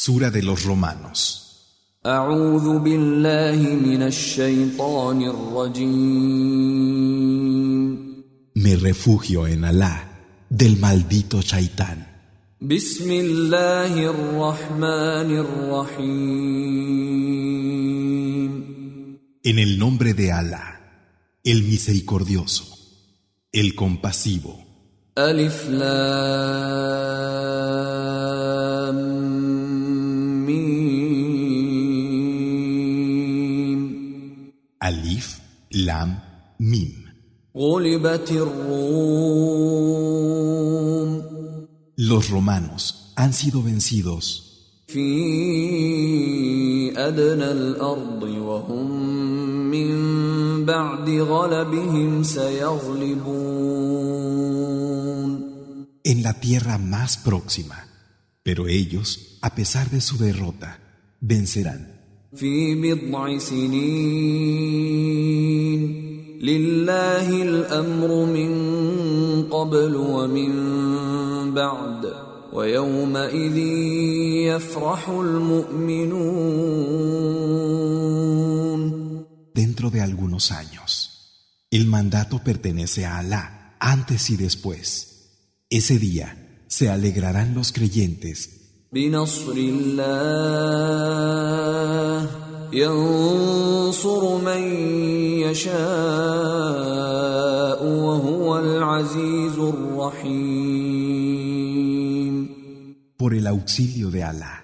Sura de los Romanos. Me refugio en Alá del maldito Shaitán. En el nombre de Alá, el misericordioso, el compasivo. Alif, Lam, Mim. غلبت الروم Los romanos han sido vencidos في أدنى الأرض وهم من بعد غلبهم سيغلبون en la tierra más próxima, pero ellos, a pesar de su derrota, vencerán. في بضع سنين لله الأمر من قبل ومن بعد ويومئذ يفرح المؤمنون Dentro de algunos años, el mandato pertenece a Alá antes y después. Ese día se alegrarán los creyentes بنصر الله ينصر من يشاء وهو العزيز الرحيم por el auxilio de Alá.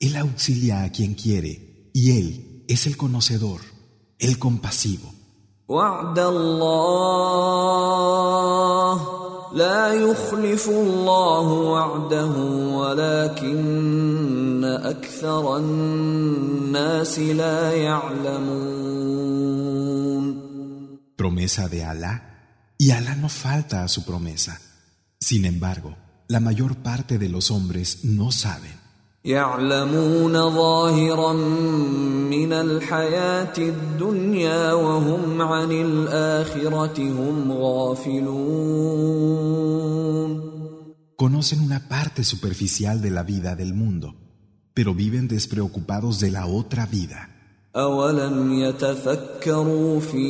Él auxilia a quien quiere y Él es el conocedor, el compasivo. وعد الله لا يخلف الله وعده ولكن اكثر الناس لا يعلمون Promesa de Alá, y Alá no falta a su promesa. Sin embargo, la mayor parte de los hombres no saben. يعلمون ظاهرا من الحياه الدنيا وهم عن الاخره هم غافلون Conocen una parte superficial de la vida del mundo, pero viven despreocupados de la otra vida. أولم يتفكروا في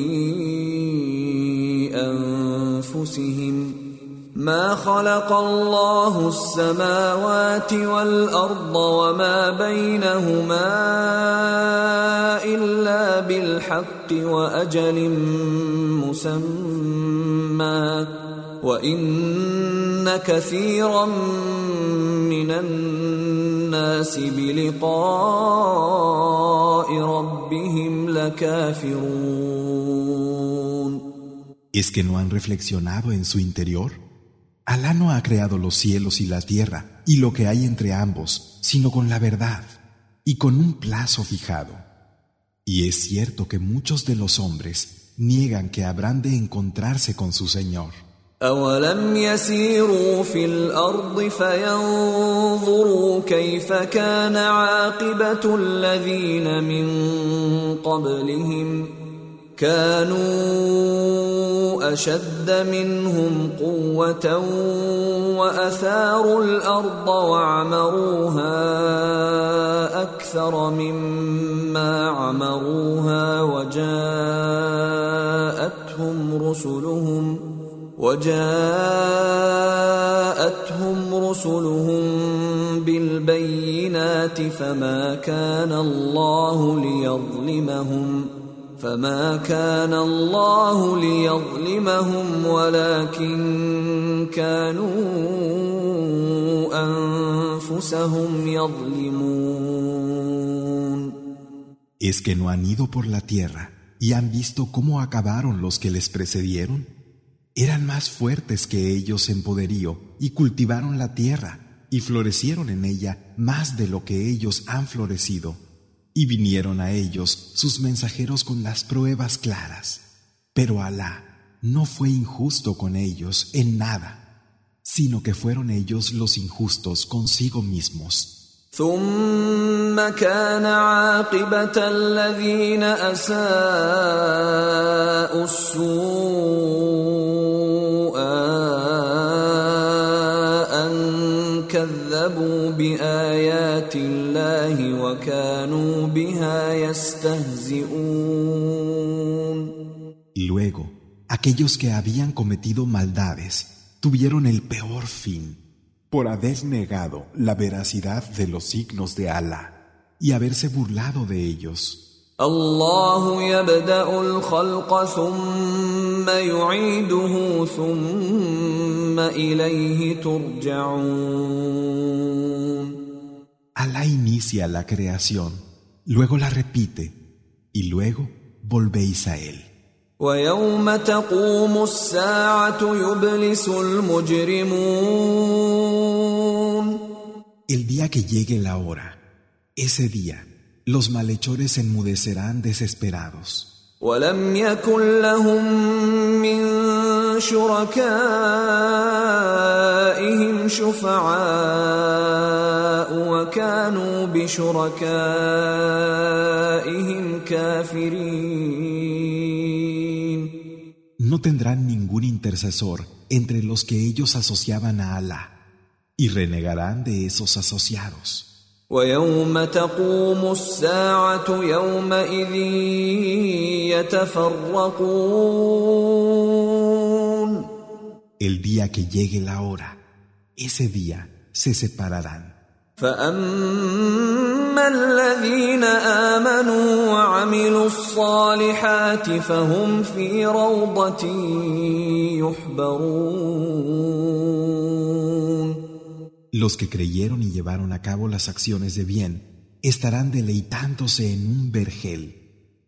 أنفسهم ما خلق الله السماوات والأرض وما بينهما إلا بالحق وأجل مسمى وإن كثيرا من الناس بلقاء ربهم لكافرون ¿Es que no han reflexionado en su interior? Alá no ha creado los cielos y la tierra y lo que hay entre ambos, sino con la verdad y con un plazo fijado. Y es cierto que muchos de los hombres niegan que habrán de encontrarse con su Señor. أولم يسيروا في الأرض فينظروا كيف كان عاقبة الذين من قبلهم كانوا أشد منهم قوة وأثاروا الأرض وعمروها أكثر مما عمروها وجاءتهم رسلهم وجاءتهم رسلهم بالبينات فما كان الله ليظلمهم فما كان الله ليظلمهم ولكن كانوا انفسهم يظلمون ¿Es que no han ido por la tierra y han visto cómo acabaron los que les precedieron? Eran más fuertes que ellos en poderío y cultivaron la tierra y florecieron en ella más de lo que ellos han florecido. Y vinieron a ellos sus mensajeros con las pruebas claras. Pero Alá no fue injusto con ellos en nada, sino que fueron ellos los injustos consigo mismos. ثم كان عاقبة الذين أساءوا السوء أن كذبوا بآيات Luego, aquellos que habían cometido maldades tuvieron el peor fin por haber negado la veracidad de los signos de Allah y haberse burlado de ellos. الله يبدا الخلق ثم يعيده ثم اليه ترجعون Allah inicia la creación, luego la repite y luego volvéis a él. ويوم تقوم الساعه يبلس المجرمون El día que llegue la hora, ese día, los malhechores enmudecerán desesperados. ولم يكن لهم من شركائهم شفعاء وكانوا بشركائهم كافرين No tendrán ningún intercesor entre los que ellos asociaban a Alá y renegarán de esos asociados. ويوم تقوم الساعة يومئذ يتفرقون El día que llegue la hora, ese día se separarán. فأما الذين آمنوا وعملوا الصالحات فهم في روضة يحبرون Los que creyeron y llevaron a cabo las acciones de bien estarán deleitándose en un vergel.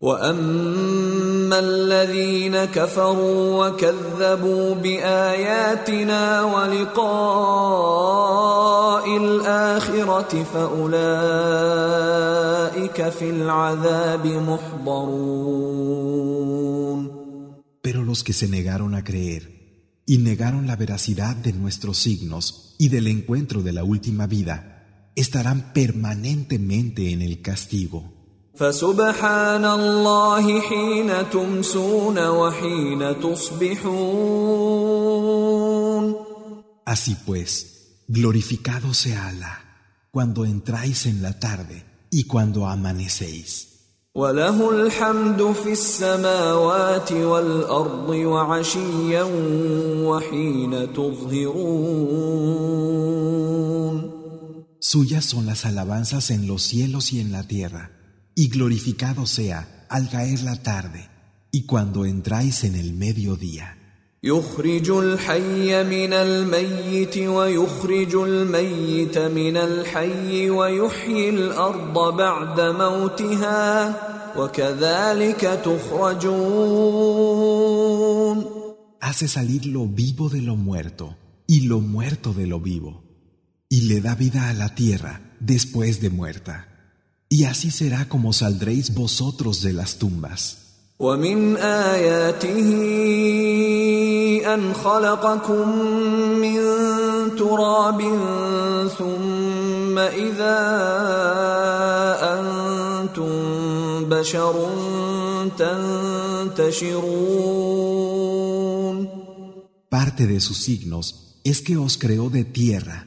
واما الذين كفروا وكذبوا باياتنا ولقاء الاخره فاولئك في العذاب محضرون Pero los que se negaron a creer y negaron la veracidad de nuestros signos y del encuentro de la última vida, estarán permanentemente en el castigo. فسبحان الله حين تمسون وحين تصبحون Así pues, glorificado sea Alá cuando entráis en la tarde y cuando amanecéis. وله الحمد في السماوات والارض وعشيا وحين تظهرون Suyas son las alabanzas en los cielos y en la tierra, y glorificado sea al caer la tarde y cuando entráis en el mediodía. يخرج الحي من الميت ويخرج الميت من الحي ويحيي الارض بعد موتها وكذلك تخرجون Hace salir lo vivo de lo muerto y lo muerto de lo vivo, y le da vida a la tierra después de muerta. Y así será como saldréis vosotros de las tumbas. ومن آياته أن خلقكم من تراب ثم إذا أنتم بشر تنتشرون Parte de sus signos es que os creó de tierra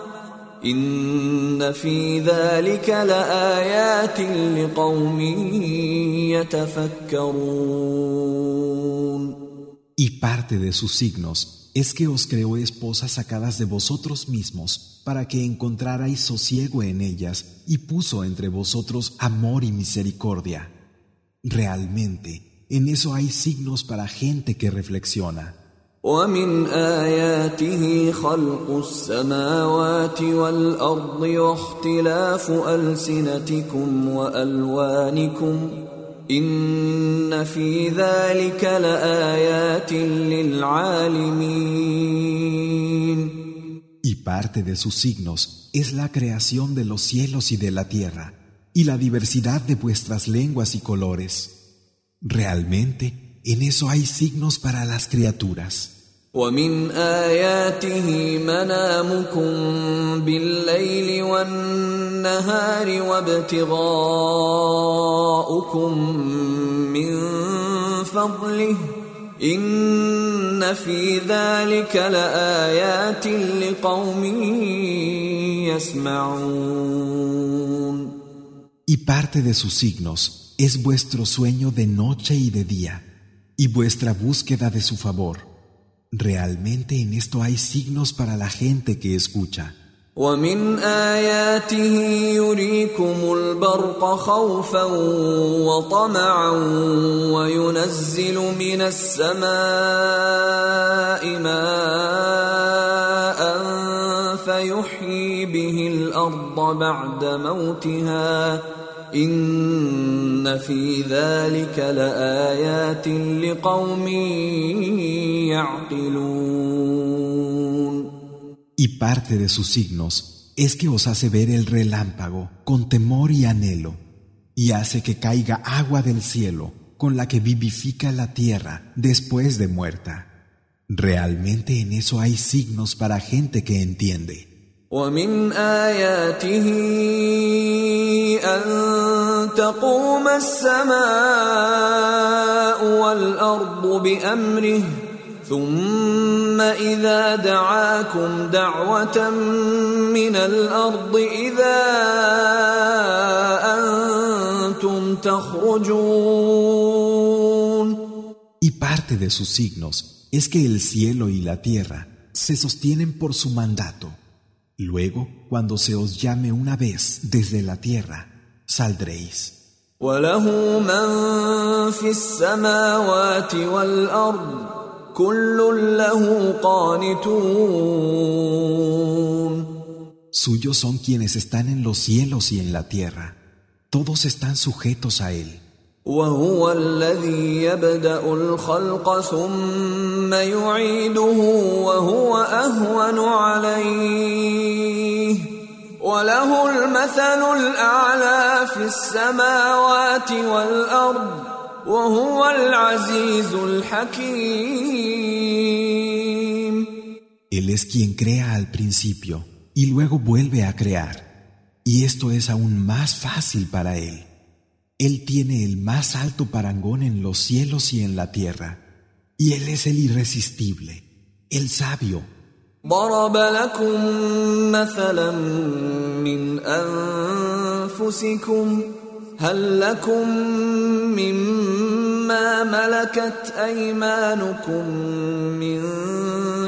إن في ذلك لآيات لقوم يتفكرون Y parte de sus signos es que os creó esposas sacadas de vosotros mismos para que encontrarais sosiego en ellas y puso entre vosotros amor y misericordia. Realmente, en eso hay signos para gente que reflexiona. ومن آياته خلق السماوات والأرض واختلاف ألسنتكم وألوانكم إن في ذلك لآيات للعالمين Y parte de sus signos es la creación de los cielos y de la tierra, y la diversidad de vuestras lenguas y colores. Realmente, en eso hay signos para las criaturas. ومن آياته منامكم بالليل والنهار وابتغاؤكم من فضله إن في ذلك لآيات لقوم يسمعون Y parte de sus signos es vuestro sueño de noche y de día, y vuestra búsqueda de su favor. Realmente en esto hay signos para la gente que escucha. ومن آياته يريكم البرق خوفا وطمعا وينزل من السماء ماء فيحيي به الأرض بعد موتها إن في ذلك لآيات لقوم يعقلون Y parte de sus signos es que os hace ver el relámpago con temor y anhelo, y hace que caiga agua del cielo con la que vivifica la tierra después de muerta. Realmente en eso hay signos para gente que entiende. ومن آياته أن تقوم السماء والأرض بأمره ثم إذا دعاكم دعوة من الأرض إذا أنتم تخرجون Y parte de sus signos es que el cielo y la tierra se sostienen por su mandato. Luego, cuando se os llame una vez desde la tierra, saldréis. وله من في السماوات والأرض كل له قانتون Suyos son quienes están en los cielos y en la tierra. Todos están sujetos a Él. وهو الذي يبدأ الخلق ثم يعيده وهو أهون عليه وله المثل الأعلى في السماوات والأرض وهو العزيز الحكيم Él es quien crea al principio y luego vuelve a crear. Y esto es aún más fácil para Él. Él tiene el más alto parangón en los cielos y en la tierra. Y Él es el irresistible, el sabio. ضرب لكم مثلا من أنفسكم هل لكم مما ملكت أيمانكم من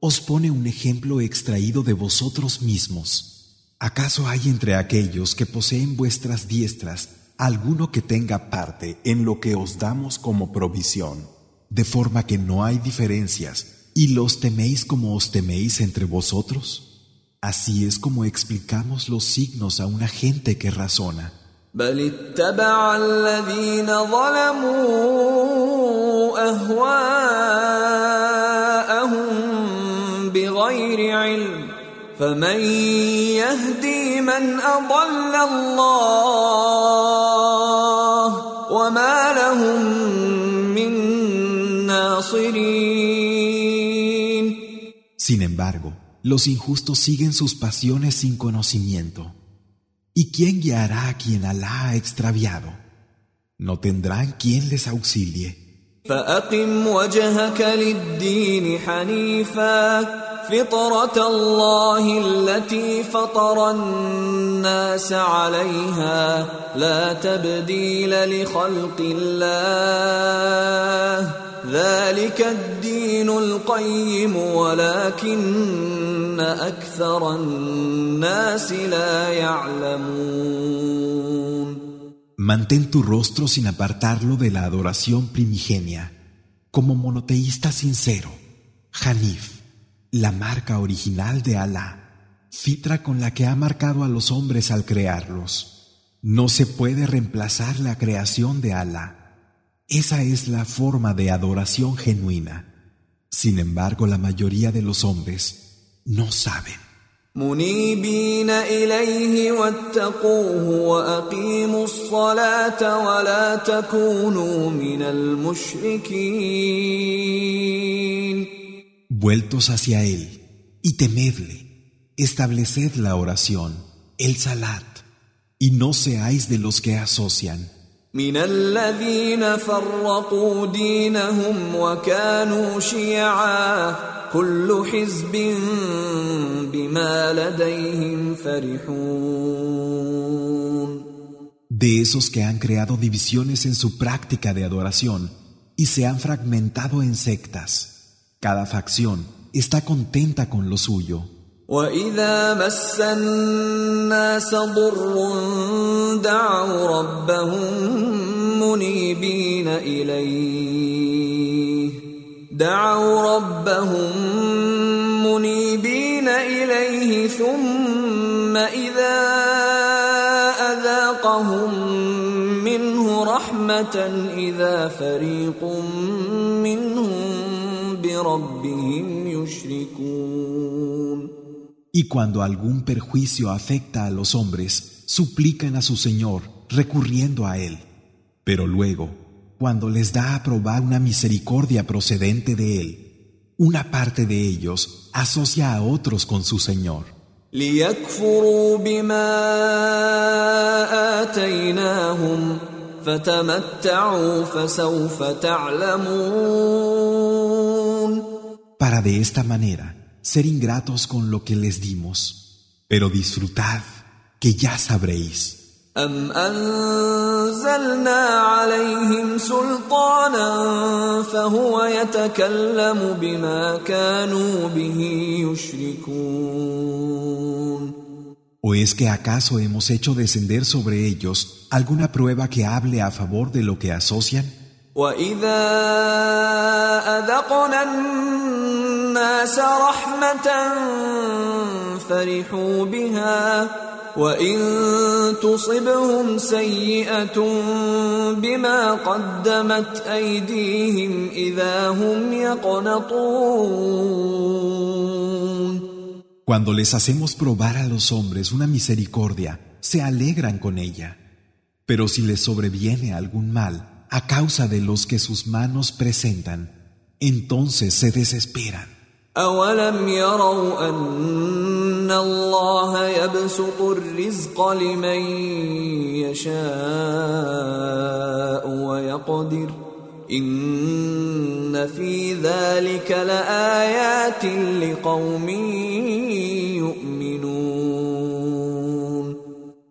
Os pone un ejemplo extraído de vosotros mismos. ¿Acaso hay entre aquellos que poseen vuestras diestras alguno que tenga parte en lo que os damos como provisión, de forma que no hay diferencias, y los teméis como os teméis entre vosotros? Así es como explicamos los signos a una gente que razona. فمن يهدي من أضل الله وما لهم من ناصرين Sin embargo, los injustos siguen sus pasiones sin conocimiento. ¿Y quién guiará a quien Alá ha extraviado? No tendrán quien les auxilie. فأقم وجهك للدين حنيفا فطرة الله التي فطر الناس عليها لا تبديل لخلق الله ذلك الدين القيم ولكن أكثر الناس لا يعلمون Mantén tu rostro sin apartarlo de la adoración primigenia, como monoteísta sincero, Hanif, la marca original de Alá, fitra con la que ha marcado a los hombres al crearlos. No se puede reemplazar la creación de Alá. Esa es la forma de adoración genuina. Sin embargo, la mayoría de los hombres no saben Vueltos hacia él y temedle, estableced la oración, el salat, y no seáis de los que asocian. من الذين فرقوا دينهم وكانوا شيعا كل حزب بما لديهم فرحون De esos que han creado divisiones en su práctica de adoración y se han fragmentado en sectas. Cada facción está contenta con lo suyo. واذا مس الناس ضر دعوا ربهم منيبين اليه دعوا ربهم منيبين اليه ثم اذا اذاقهم منه رحمه اذا فريق منهم Y cuando algún perjuicio afecta a los hombres, suplican a su Señor, recurriendo a Él. Pero luego, cuando les da a probar una misericordia procedente de Él, una parte de ellos asocia a otros con su Señor. ليكفروا بما آتيناهم فتمتعوا فسوف تعلمون Para de esta manera ser ingratos con lo que les dimos. Pero disfrutad, que ya sabréis. أم أنزلنا عليهم سلطانا فهو يتكلم بما كانوا به يشركون ¿O es que acaso hemos hecho descender sobre ellos alguna prueba que hable a favor de lo que asocian? وإذا أذقنا الناس رحمة فرحوا بها وإن تصبهم سيئة بما قدمت أيديهم إذا هم يقنطون Cuando les hacemos probar a los hombres una misericordia, se alegran con ella. Pero si les sobreviene algún mal a causa de los que sus manos presentan, entonces se desesperan. أولم يروا أن الله يبسط الرزق لمن يشاء ويقدر إن في ذلك لآيات لقوم يؤمنون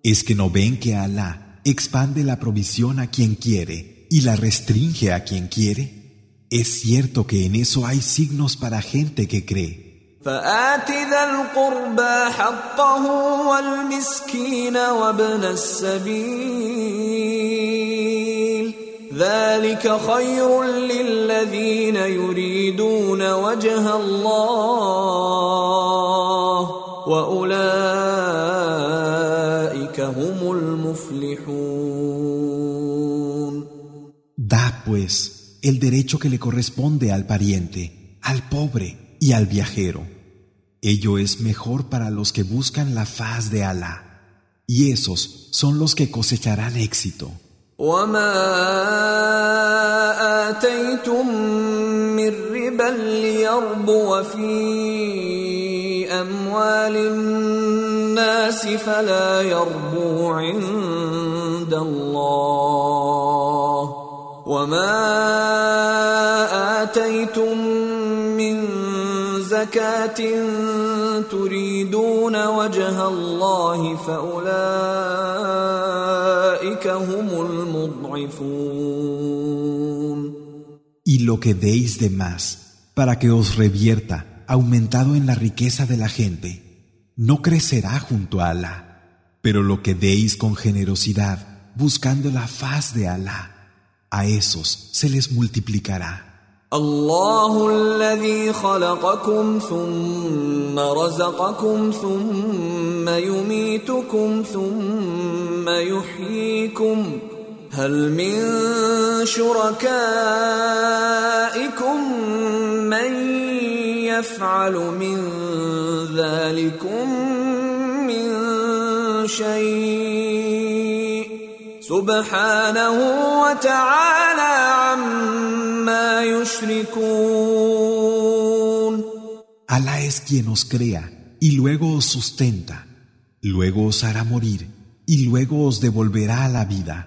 ¿Es que no ven que Alá expande la provisión a quien quiere y la restringe a quien quiere? Es cierto que en eso hay signos para gente que cree. فآت ذا القربى حقه والمسكين وابن السبيل ذلك خير للذين يريدون وجه الله وأولئك هم المفلحون Da, pues, el derecho que le corresponde al pariente, al pobre y al viajero. Ello es mejor para los que buscan la faz de Alá, y esos son los que cosecharán éxito. وما آتيتم من ربا ليربو في أموال الناس فلا يربو عند الله وما آتيتم من زكاة تريدون وجه الله فأولئك هم المضعفون Y lo que deis de más, para que os revierta, aumentado en la riqueza de la gente, no crecerá junto a Alá. Pero lo que deis con generosidad, buscando la faz de Alá. A esos se les multiplicará. الله الذي خلقكم ثم رزقكم ثم يميتكم ثم يحييكم هل من شركائكم من يفعل من ذلكم من شيء سبحانه وتعالى عما يشركون Alá es quien os crea y luego os sustenta, luego os hará morir y luego os devolverá a la vida.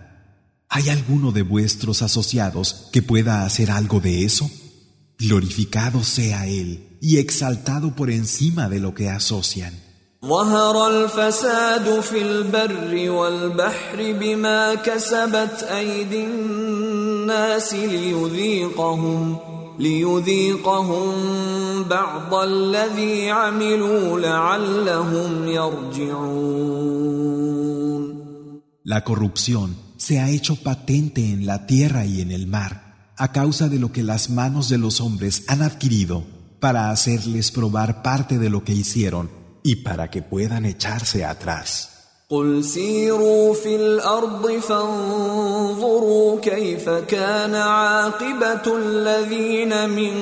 ¿Hay alguno de vuestros asociados que pueda hacer algo de eso? Glorificado sea Él y exaltado por encima de lo que asocian. ظهر الفساد في البر والبحر بما كسبت أيدي الناس ليذيقهم ليذيقهم بعض الذي عملوا لعلهم يرجعون La corrupción se ha hecho patente en la tierra y en el mar a causa de lo que las manos de los hombres han adquirido para hacerles probar parte de lo que hicieron y para que puedan echarse atrás. قل سيروا في الأرض فانظروا كيف كان عاقبة الذين من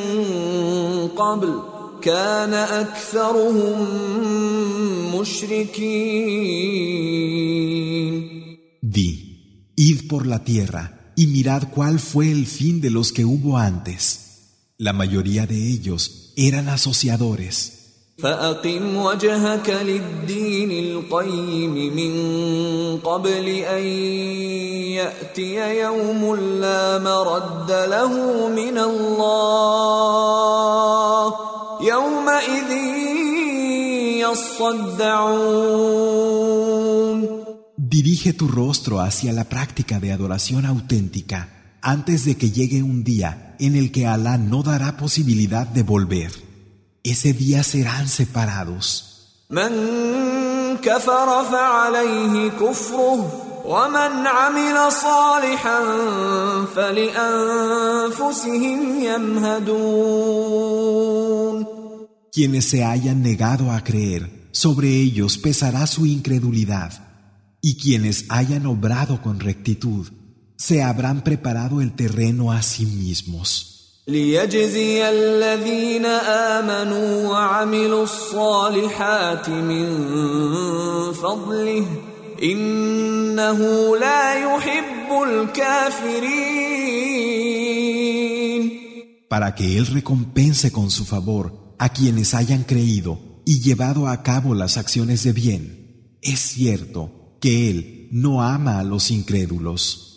قبل كان أكثرهم مشركين Di, id por la tierra y mirad cuál fue el fin de los que hubo antes. La mayoría de ellos eran asociadores. فأقم وجهك للدين القيم من قبل أن يأتي يوم لا مرد له من الله يومئذ يصدعون Dirige tu rostro hacia la práctica de adoración auténtica antes de que llegue un día en el que Alá no dará posibilidad de volver. Ese día serán separados. من كفر فعليه كفره ومن عمل صالحا فلأنفسهم يمهدون Quienes se hayan negado a creer, sobre ellos pesará su incredulidad. Y quienes hayan obrado con rectitud, se habrán preparado el terreno a sí mismos. ليجزي الذين آمنوا وعملوا الصالحات من فضله إنه لا يحب الكافرين para que Él recompense con su favor a quienes hayan creído y llevado a cabo las acciones de bien. Es cierto que Él no ama a los incrédulos.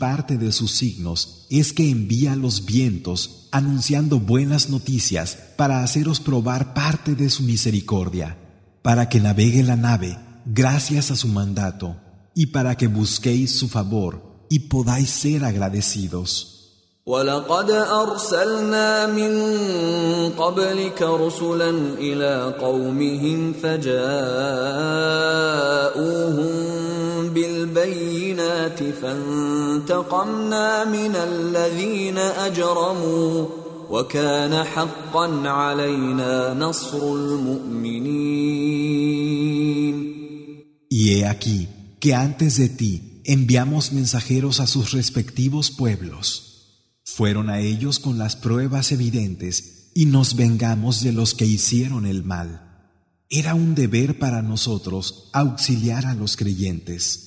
parte de sus signos es que envía los vientos anunciando buenas noticias para haceros probar parte de su misericordia, para que navegue la nave gracias a su mandato y para que busquéis su favor y podáis ser agradecidos. ولقد أرسلنا من قبلك رسلا إلى قومهم فجاءوهم بالبينات فانتقمنا من الذين أجرموا وكان حقا علينا نصر المؤمنين Y he aquí que antes de ti enviamos mensajeros a sus respectivos pueblos. Fueron a ellos con las pruebas evidentes y nos vengamos de los que hicieron el mal. Era un deber para nosotros auxiliar a los creyentes.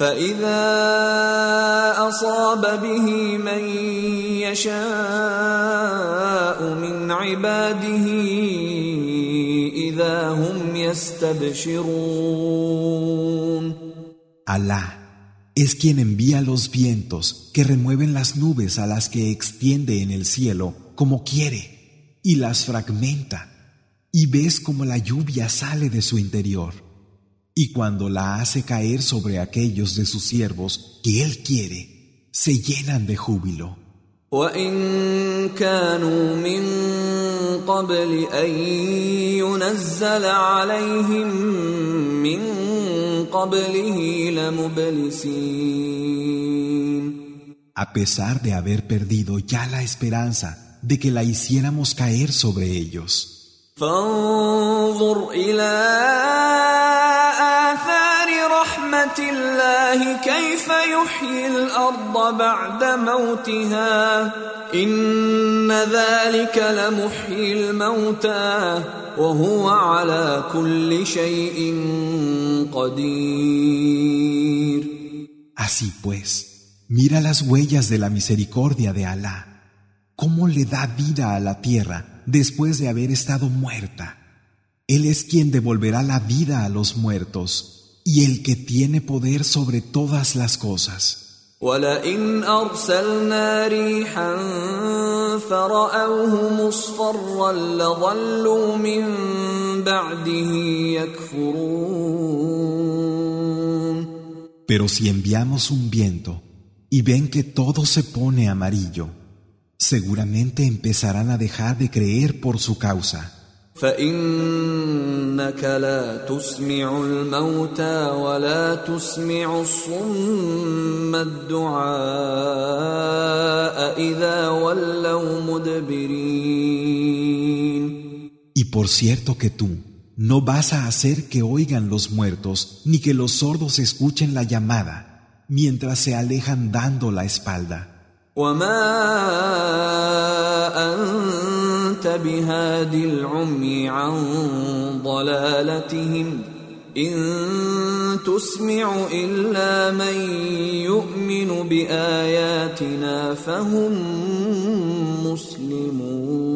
فاذا اصاب به من يشاء من عباده اذا هم يستبشرون Allah es quien envía los vientos que remueven las nubes a las que extiende en el cielo como quiere y las fragmenta y ves como la lluvia sale de su interior y cuando la hace caer sobre aquellos de sus siervos que él quiere se llenan de júbilo a pesar de haber perdido ya la esperanza de que la hiciéramos caer sobre ellos. Así pues, mira las huellas de la misericordia de Alá, cómo le da vida a la tierra después de haber estado muerta. Él es quien devolverá la vida a los muertos y el que tiene poder sobre todas las cosas. ولئن أرسلنا ريحا فرأوه مصفرا لظلوا من بعده يكفرون Pero si enviamos un viento y ven que todo se pone amarillo, seguramente empezarán a dejar de creer por su causa. فإنك لا تسمع الموتى ولا تسمع الصم الدعاء إذا ولوا مدبرين Y por cierto que tú no vas a hacer que oigan los muertos ni que los sordos escuchen la llamada mientras se alejan dando la espalda. وما أنت بهاد العمي عن ضلالتهم إن تسمع إلا من يؤمن بآياتنا فهم مسلمون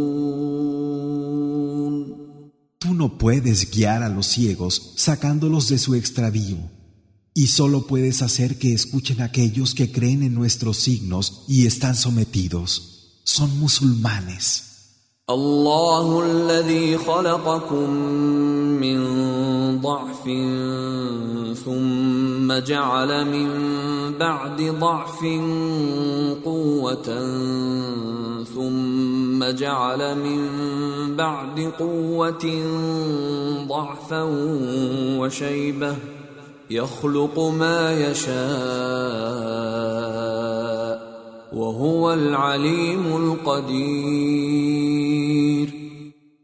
Tú no puedes guiar a los ciegos sacándolos de su extravío. y solo puedes hacer que escuchen aquellos que creen en nuestros signos y están sometidos. Son musulmanes. الله الذي خلقكم من ضعف ثم جعل من بعد ضعف قوة ثم جعل من بعد قوة ضعفا وشيبة يخلق ما يشاء وهو العليم القدير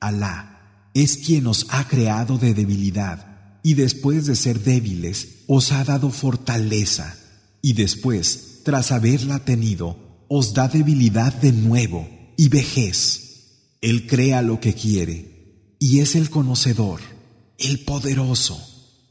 Alá es quien os ha creado de debilidad y después de ser débiles os ha dado fortaleza y después, tras haberla tenido, os da debilidad de nuevo y vejez. Él crea lo que quiere y es el conocedor, el poderoso.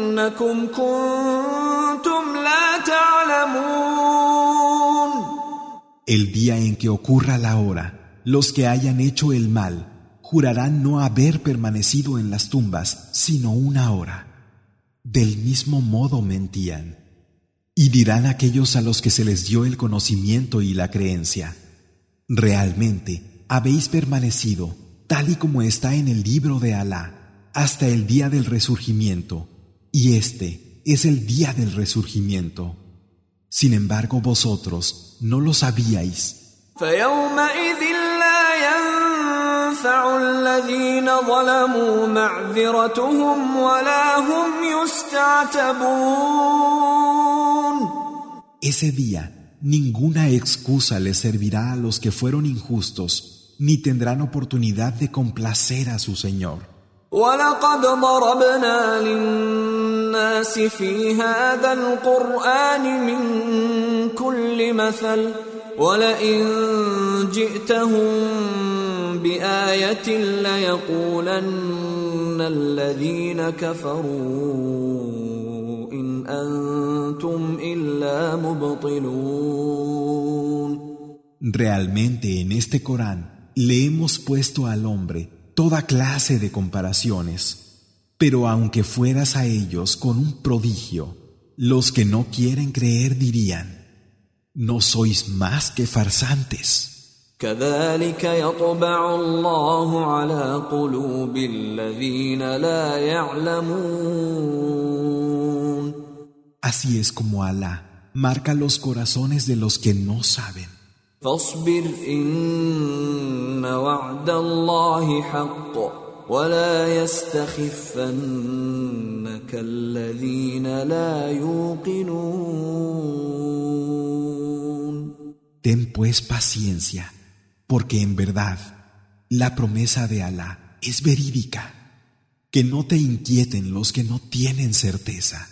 ولكنكم كنتم لا تعلمون El día en que ocurra la hora, los que hayan hecho el mal jurarán no haber permanecido en las tumbas sino una hora. Del mismo modo mentían. Y dirán aquellos a los que se les dio el conocimiento y la creencia, realmente habéis permanecido tal y como está en el libro de Alá, hasta el día del resurgimiento, Y este es el día del resurgimiento. Sin embargo, vosotros no lo sabíais. Ese día, ninguna excusa les servirá a los que fueron injustos, ni tendrán oportunidad de complacer a su Señor. ولقد ضربنا للناس في هذا القرآن من كل مثل ولئن جئتهم بآية ليقولن الذين كفروا إن أنتم إلا مبطلون. Realmente en este Corán le hemos puesto al hombre toda clase de comparaciones, pero aunque fueras a ellos con un prodigio, los que no quieren creer dirían, no sois más que farsantes. Así es como Alá marca los corazones de los que no saben. فاصبر إن وعد الله حق ولا يستخفنك الذين لا يوقنون Ten pues paciencia, porque en verdad la promesa de Alá es verídica. Que no te inquieten los que no tienen certeza.